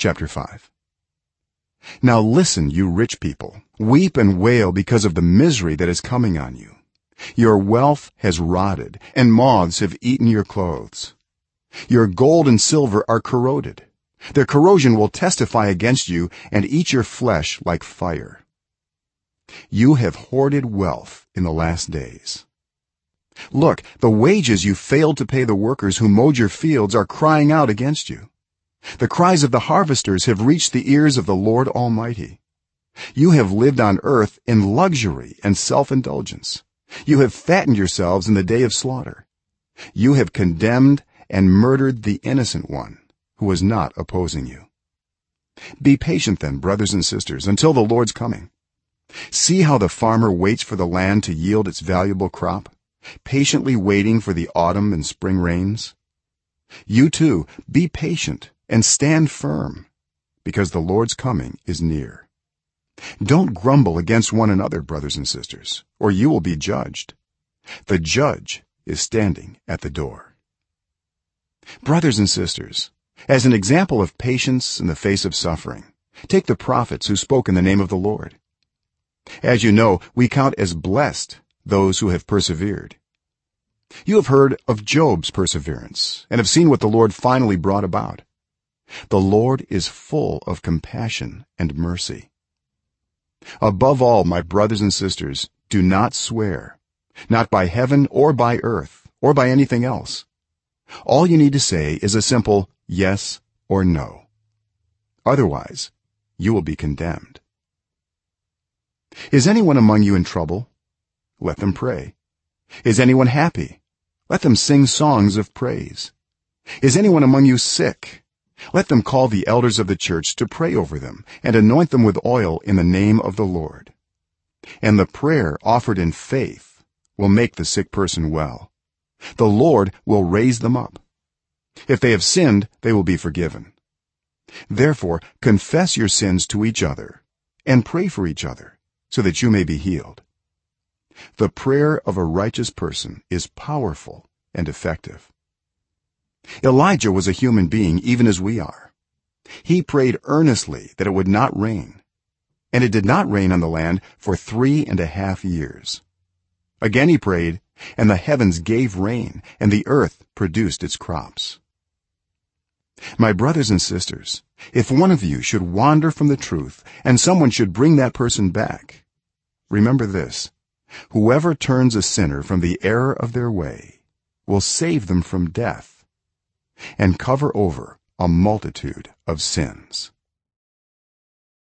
chapter 5 now listen you rich people. Weep and wail because of the misery that is coming on you. Your wealth has rotted and moths have eaten your clothes. Your gold and silver are corroded. Their corrosion will testify against you and eat your flesh like fire. You have hoarded wealth in the last days. Look the wages you failed to pay the workers who mowed your fields are crying out against you the cries of the harvesters have reached the ears of the lord almighty. You have lived on earth in luxury and self-indulgence. You have fattened yourselves in the day of slaughter. You have condemned and murdered the innocent one who was not opposing you. Be patient then brothers and sisters until the lord's coming. See how the farmer waits for the land to yield its valuable crop patiently waiting for the autumn and spring rains. You too be patient and stand firm because the lord's coming is near. Don't grumble against one another brothers and sisters or you will be judged. The judge is standing at the door. Brothers and sisters as an example of patience in the face of suffering take the prophets who spoke in the name of the lord. As you know we count as blessed those who have persevered. You have heard of job's perseverance and have seen what the lord finally brought about the lord is full of compassion and mercy. Above all my brothers and sisters do not swear not by heaven or by earth or by anything else. All you need to say is a simple yes or no. Otherwise you will be condemned. Is anyone among you in trouble? Let them pray. Is anyone happy? Let them sing songs of praise. Is anyone among you sick let them call the elders of the church to pray over them and anoint them with oil in the name of the lord. And the prayer offered in faith will make the sick person well. The lord will raise them up. If they have sinned they will be forgiven. Therefore confess your sins to each other and pray for each other so that you may be healed. The prayer of a righteous person is powerful and effective elijah was a human being even as we are. He prayed earnestly that it would not rain and it did not rain on the land for three and a half years. Again he prayed and the heavens gave rain and the earth produced its crops. My brothers and sisters if one of you should wander from the truth and someone should bring that person back remember this. Whoever turns a sinner from the error of their way will save them from death and cover over a multitude of sins